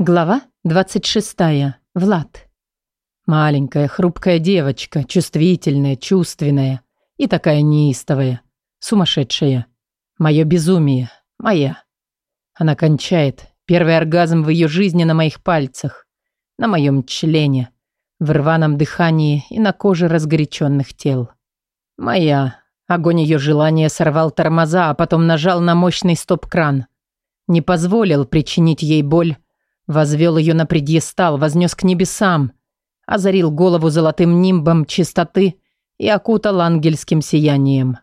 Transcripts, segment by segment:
Глава 26. Влад. Маленькая, хрупкая девочка, чувствительная, чувственная и такая неистовая, сумасшедшая. Мое безумие, моя. Она кончает. Первый оргазм в ее жизни на моих пальцах, на моем члене, в рваном дыхании и на коже разгоряченных тел. Моя. Огонь ее желания сорвал тормоза, а потом нажал на мощный стоп-кран. Не позволил причинить ей боль, Возвел ее на предъестал, вознес к небесам, озарил голову золотым нимбом чистоты и окутал ангельским сиянием.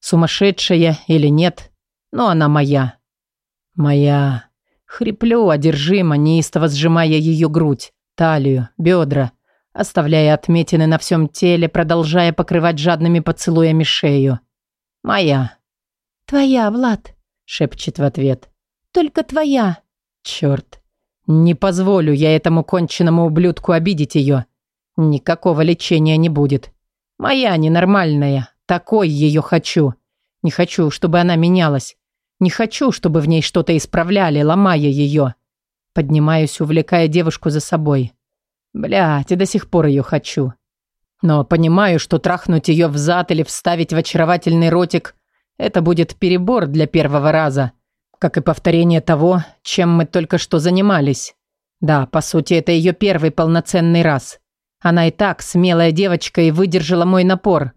Сумасшедшая или нет, но она моя. Моя. Хриплю, одержимо, неистово сжимая ее грудь, талию, бедра, оставляя отметины на всем теле, продолжая покрывать жадными поцелуями шею. «Моя». «Твоя, Влад», — шепчет в ответ. «Только твоя». «Черт, не позволю я этому конченному ублюдку обидеть ее. Никакого лечения не будет. Моя ненормальная. Такой ее хочу. Не хочу, чтобы она менялась. Не хочу, чтобы в ней что-то исправляли, ломая ее. Поднимаюсь, увлекая девушку за собой. Блядь, и до сих пор ее хочу. Но понимаю, что трахнуть ее в зад или вставить в очаровательный ротик – это будет перебор для первого раза как и повторение того, чем мы только что занимались. Да, по сути, это ее первый полноценный раз. Она и так смелая девочка и выдержала мой напор.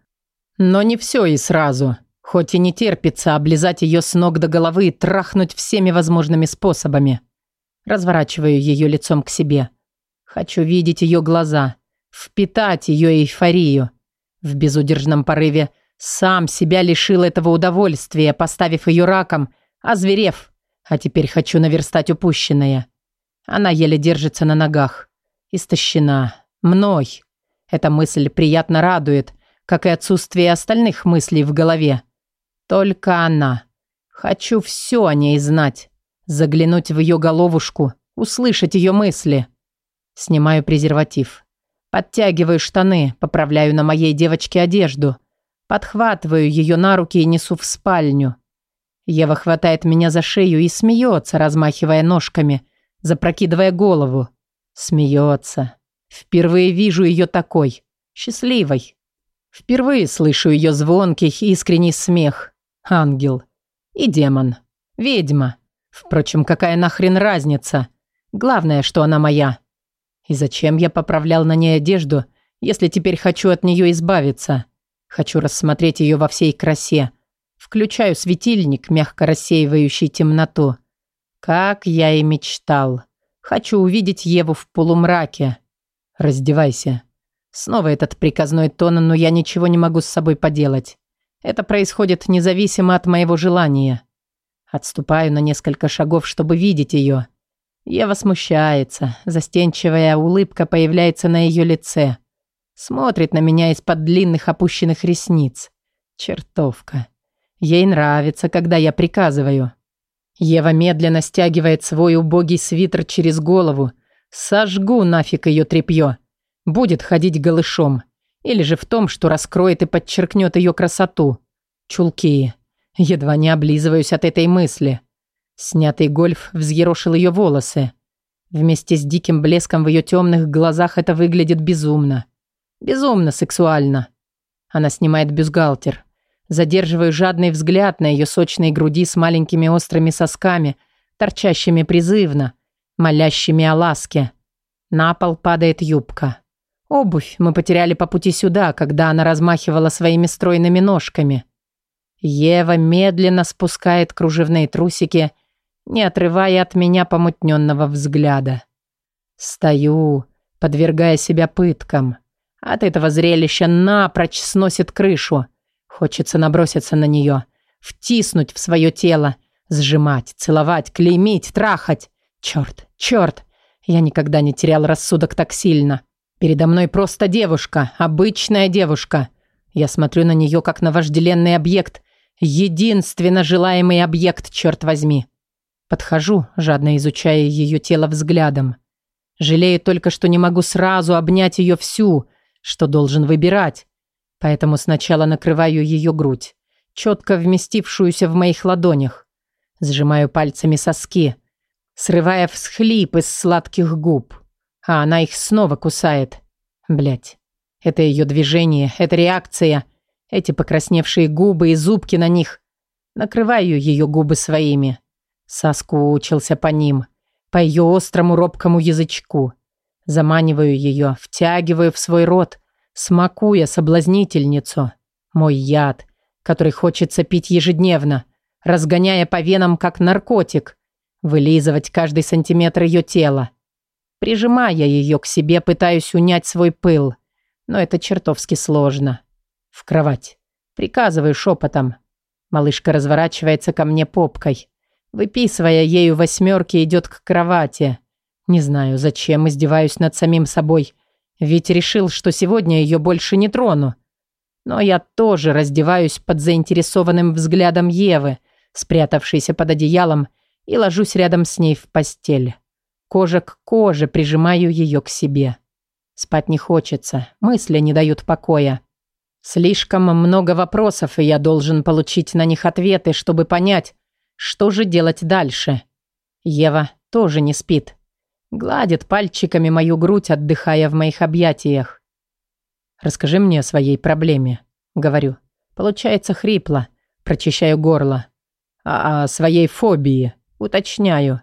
Но не все и сразу. Хоть и не терпится облизать ее с ног до головы и трахнуть всеми возможными способами. Разворачиваю ее лицом к себе. Хочу видеть ее глаза, впитать ее эйфорию. В безудержном порыве сам себя лишил этого удовольствия, поставив ее раком – а озверев. А теперь хочу наверстать упущенное. Она еле держится на ногах. Истощена. Мной. Эта мысль приятно радует, как и отсутствие остальных мыслей в голове. Только она. Хочу все о ней знать. Заглянуть в ее головушку, услышать ее мысли. Снимаю презерватив. Подтягиваю штаны, поправляю на моей девочке одежду. Подхватываю ее на руки и несу в спальню. Ева хватает меня за шею и смеется, размахивая ножками, запрокидывая голову. Смеется. Впервые вижу ее такой, счастливой. Впервые слышу ее звонкий, искренний смех. Ангел. И демон. Ведьма. Впрочем, какая нахрен разница? Главное, что она моя. И зачем я поправлял на ней одежду, если теперь хочу от нее избавиться? Хочу рассмотреть ее во всей красе. Включаю светильник, мягко рассеивающий темноту. Как я и мечтал. Хочу увидеть Еву в полумраке. Раздевайся. Снова этот приказной тон, но я ничего не могу с собой поделать. Это происходит независимо от моего желания. Отступаю на несколько шагов, чтобы видеть ее. Ева смущается. Застенчивая улыбка появляется на ее лице. Смотрит на меня из-под длинных опущенных ресниц. Чертовка. Ей нравится, когда я приказываю. Ева медленно стягивает свой убогий свитер через голову. Сожгу нафиг ее тряпье. Будет ходить голышом. Или же в том, что раскроет и подчеркнет ее красоту. Чулки. Едва не облизываюсь от этой мысли. Снятый гольф взъерошил ее волосы. Вместе с диким блеском в ее темных глазах это выглядит безумно. Безумно сексуально. Она снимает бюстгальтер. Задерживаю жадный взгляд на ее сочной груди с маленькими острыми сосками, торчащими призывно, молящими о ласке. На пол падает юбка. Обувь мы потеряли по пути сюда, когда она размахивала своими стройными ножками. Ева медленно спускает кружевные трусики, не отрывая от меня помутненного взгляда. Стою, подвергая себя пыткам. От этого зрелища напрочь сносит крышу. Хочется наброситься на нее, втиснуть в свое тело, сжимать, целовать, клеймить, трахать. Черт, черт, я никогда не терял рассудок так сильно. Передо мной просто девушка, обычная девушка. Я смотрю на нее, как на вожделенный объект, единственно желаемый объект, черт возьми. Подхожу, жадно изучая ее тело взглядом. Жалею только, что не могу сразу обнять ее всю, что должен выбирать. Поэтому сначала накрываю ее грудь, четко вместившуюся в моих ладонях. Сжимаю пальцами соски, срывая всхлип из сладких губ. А она их снова кусает. Блять. Это ее движение, это реакция. Эти покрасневшие губы и зубки на них. Накрываю ее губы своими. Соскучился по ним. По ее острому робкому язычку. Заманиваю ее, втягиваю в свой рот, смакуя соблазнительницу. Мой яд, который хочется пить ежедневно, разгоняя по венам как наркотик, вылизывать каждый сантиметр ее тела. Прижимая ее к себе, пытаюсь унять свой пыл, но это чертовски сложно. В кровать. Приказываю шепотом. Малышка разворачивается ко мне попкой. Выписывая ею восьмерки, идет к кровати. Не знаю, зачем издеваюсь над самим собой – ведь решил, что сегодня ее больше не трону. Но я тоже раздеваюсь под заинтересованным взглядом Евы, спрятавшейся под одеялом, и ложусь рядом с ней в постель. Кожа к коже прижимаю ее к себе. Спать не хочется, мысли не дают покоя. Слишком много вопросов, и я должен получить на них ответы, чтобы понять, что же делать дальше. Ева тоже не спит. Гладит пальчиками мою грудь, отдыхая в моих объятиях. «Расскажи мне о своей проблеме», — говорю. Получается хрипло. Прочищаю горло. «А, а о своей фобии уточняю.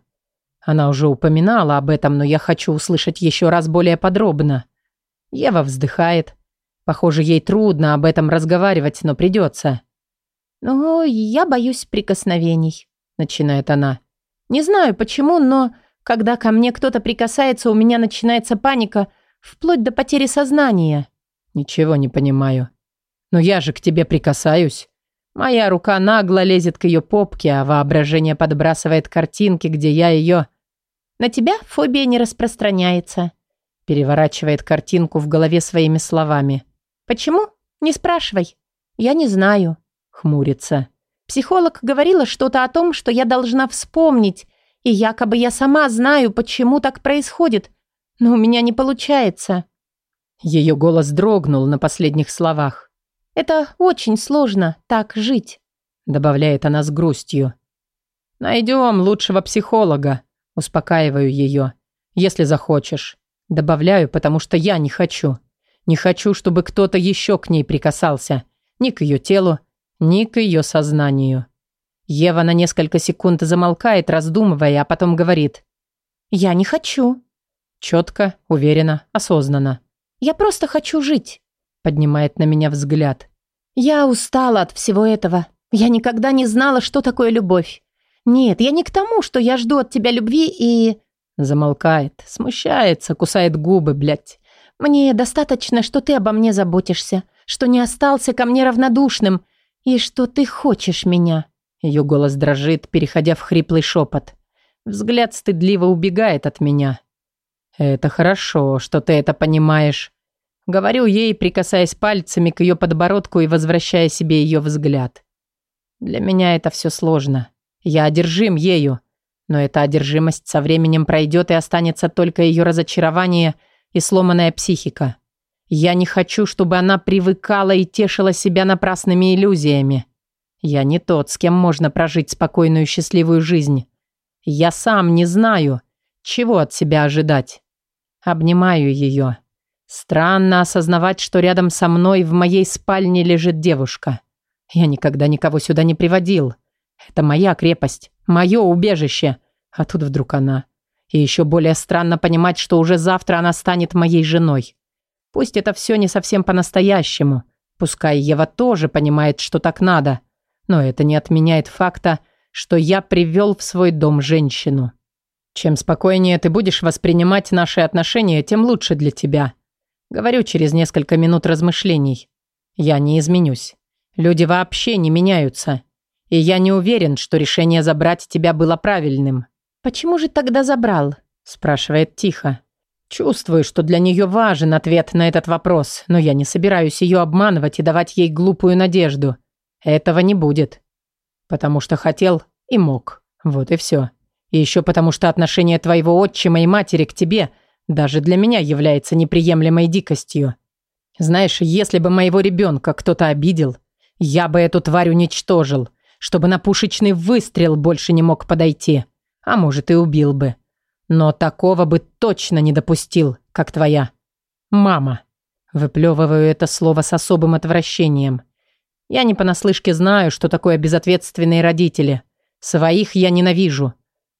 Она уже упоминала об этом, но я хочу услышать еще раз более подробно. Ева вздыхает. Похоже, ей трудно об этом разговаривать, но придется. «Ну, я боюсь прикосновений», — начинает она. «Не знаю почему, но когда ко мне кто-то прикасается, у меня начинается паника, вплоть до потери сознания. Ничего не понимаю. Но я же к тебе прикасаюсь. Моя рука нагло лезет к ее попке, а воображение подбрасывает картинки, где я ее... На тебя фобия не распространяется. Переворачивает картинку в голове своими словами. Почему? Не спрашивай. Я не знаю. Хмурится. Психолог говорила что-то о том, что я должна вспомнить, и якобы я сама знаю, почему так происходит, но у меня не получается. Ее голос дрогнул на последних словах. Это очень сложно так жить, добавляет она с грустью. Найдем лучшего психолога, успокаиваю ее, если захочешь. Добавляю, потому что я не хочу. Не хочу, чтобы кто-то еще к ней прикасался. Ни к ее телу, ни к ее сознанию. Ева на несколько секунд замолкает, раздумывая, а потом говорит. «Я не хочу». Четко, уверенно, осознанно. «Я просто хочу жить», – поднимает на меня взгляд. «Я устала от всего этого. Я никогда не знала, что такое любовь. Нет, я не к тому, что я жду от тебя любви и...» Замолкает, смущается, кусает губы, блядь. «Мне достаточно, что ты обо мне заботишься, что не остался ко мне равнодушным и что ты хочешь меня». Ее голос дрожит, переходя в хриплый шепот. Взгляд стыдливо убегает от меня. «Это хорошо, что ты это понимаешь». Говорю ей, прикасаясь пальцами к ее подбородку и возвращая себе ее взгляд. Для меня это все сложно. Я одержим ею. Но эта одержимость со временем пройдет и останется только ее разочарование и сломанная психика. Я не хочу, чтобы она привыкала и тешила себя напрасными иллюзиями. Я не тот, с кем можно прожить спокойную счастливую жизнь. Я сам не знаю, чего от себя ожидать. Обнимаю ее. Странно осознавать, что рядом со мной в моей спальне лежит девушка. Я никогда никого сюда не приводил. Это моя крепость, мое убежище. А тут вдруг она. И еще более странно понимать, что уже завтра она станет моей женой. Пусть это все не совсем по-настоящему. Пускай Ева тоже понимает, что так надо. — но это не отменяет факта, что я привел в свой дом женщину. Чем спокойнее ты будешь воспринимать наши отношения, тем лучше для тебя. Говорю через несколько минут размышлений. Я не изменюсь. Люди вообще не меняются. И я не уверен, что решение забрать тебя было правильным. «Почему же тогда забрал?» – спрашивает тихо. Чувствую, что для нее важен ответ на этот вопрос, но я не собираюсь ее обманывать и давать ей глупую надежду – этого не будет. Потому что хотел и мог. Вот и все. И еще потому что отношение твоего отчима и матери к тебе даже для меня является неприемлемой дикостью. Знаешь, если бы моего ребенка кто-то обидел, я бы эту тварь уничтожил, чтобы на пушечный выстрел больше не мог подойти. А может и убил бы. Но такого бы точно не допустил, как твоя. Мама. Выплевываю это слово с особым отвращением. Я не понаслышке знаю, что такое безответственные родители. Своих я ненавижу.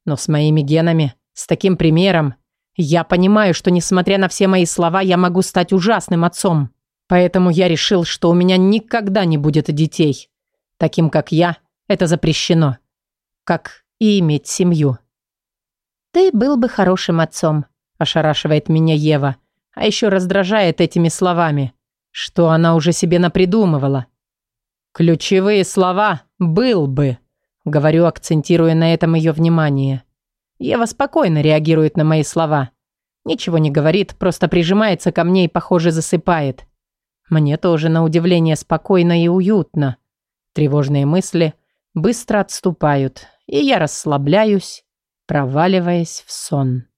Но с моими генами, с таким примером, я понимаю, что, несмотря на все мои слова, я могу стать ужасным отцом. Поэтому я решил, что у меня никогда не будет детей. Таким, как я, это запрещено. Как и иметь семью. «Ты был бы хорошим отцом», – ошарашивает меня Ева, а еще раздражает этими словами, что она уже себе напридумывала. Ключевые слова «был бы», говорю, акцентируя на этом ее внимание. Ева спокойно реагирует на мои слова. Ничего не говорит, просто прижимается ко мне и, похоже, засыпает. Мне тоже, на удивление, спокойно и уютно. Тревожные мысли быстро отступают, и я расслабляюсь, проваливаясь в сон.